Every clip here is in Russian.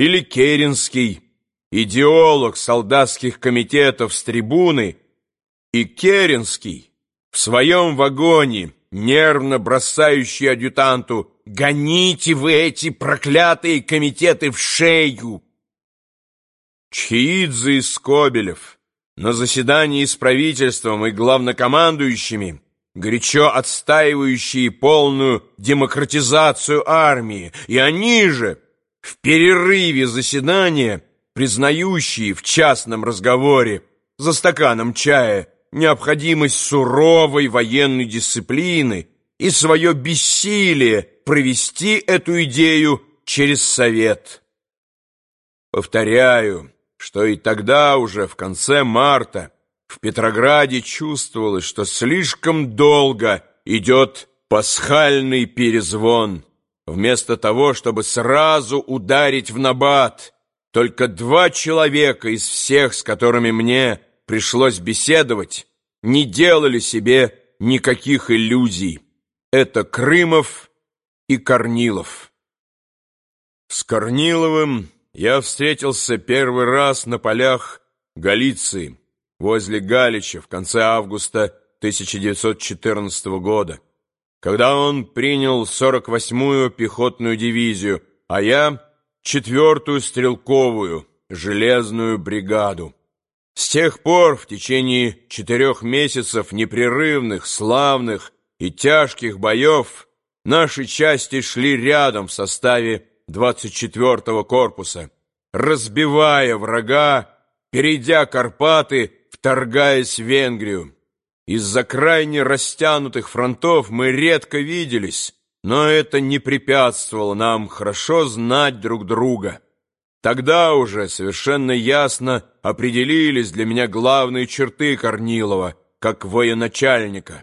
или Керенский, идеолог солдатских комитетов с трибуны, и Керенский в своем вагоне, нервно бросающий адъютанту «Гоните вы эти проклятые комитеты в шею!» Чхиидзе и Скобелев на заседании с правительством и главнокомандующими, горячо отстаивающие полную демократизацию армии, и они же в перерыве заседания, признающие в частном разговоре за стаканом чая необходимость суровой военной дисциплины и свое бессилие провести эту идею через Совет. Повторяю, что и тогда уже, в конце марта, в Петрограде чувствовалось, что слишком долго идет пасхальный перезвон. Вместо того, чтобы сразу ударить в набат, только два человека из всех, с которыми мне пришлось беседовать, не делали себе никаких иллюзий. Это Крымов и Корнилов. С Корниловым я встретился первый раз на полях Галиции, возле Галича в конце августа 1914 года, когда он принял 48-ю пехотную дивизию, а я — 4-ю стрелковую железную бригаду. С тех пор в течение четырех месяцев непрерывных, славных и тяжких боев наши части шли рядом в составе 24-го корпуса, разбивая врага, перейдя Карпаты, вторгаясь в Венгрию. Из-за крайне растянутых фронтов мы редко виделись, но это не препятствовало нам хорошо знать друг друга. Тогда уже совершенно ясно определились для меня главные черты Корнилова, как военачальника.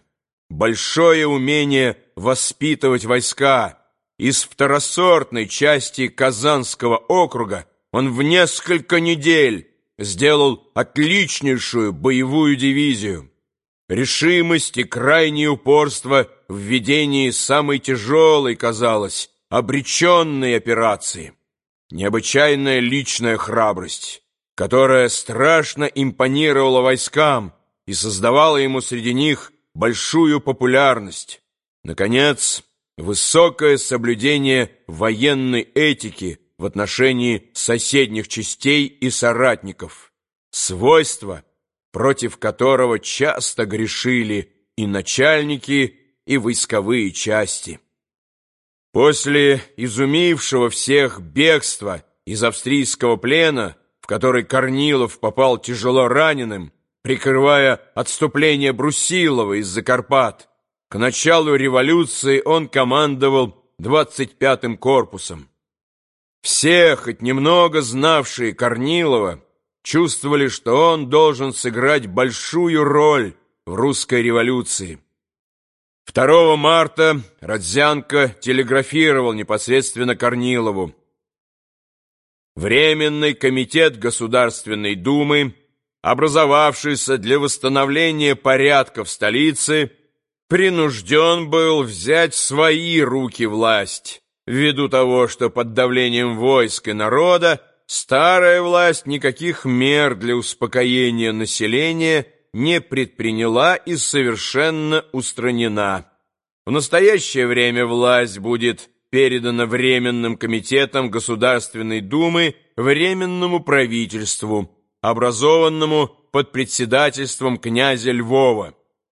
Большое умение воспитывать войска, из второсортной части Казанского округа он в несколько недель сделал отличнейшую боевую дивизию. Решимость и крайнее упорство в ведении самой тяжелой, казалось, обреченной операции. Необычайная личная храбрость, которая страшно импонировала войскам и создавала ему среди них большую популярность. Наконец, высокое соблюдение военной этики в отношении соседних частей и соратников, свойства, против которого часто грешили и начальники, и войсковые части. После изумившего всех бегства из австрийского плена, в который Корнилов попал тяжело раненым, прикрывая отступление Брусилова из-за Карпат, к началу революции он командовал 25-м корпусом. Все, хоть немного знавшие Корнилова, чувствовали, что он должен сыграть большую роль в русской революции. 2 марта Родзянко телеграфировал непосредственно Корнилову. Временный комитет Государственной Думы, образовавшийся для восстановления порядка в столице, принужден был взять в свои руки власть, ввиду того, что под давлением войск и народа старая власть никаких мер для успокоения населения не предприняла и совершенно устранена. В настоящее время власть будет передана Временным комитетом Государственной Думы Временному правительству, образованному под председательством князя Львова.